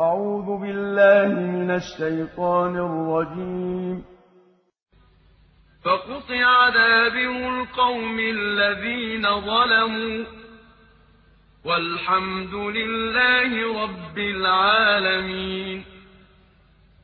أعوذ بالله من الشيطان الرجيم. فقطع دابر القوم الذين ظلموا. والحمد لله رب العالمين.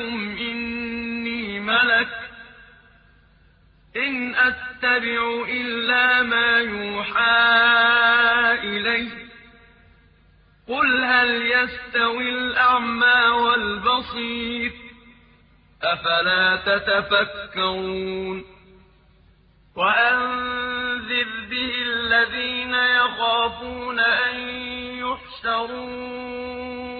لَكُمْ إِنِّي مَلَكٌ ۖ إِنْ أَتَّبِعُ إِلَّا مَا يُوحَىٰ إِلَيَّ ۚ قُلْ هَلْ يَسْتَوِي الْأَعْمَىٰ وَالْبَصِيرُ ۚ أَفَلَا تَتَفَكَّرُونَ وَأَنذِرْ بِهِ الَّذِينَ يَخَافُونَ أَن رَبِّهِمْ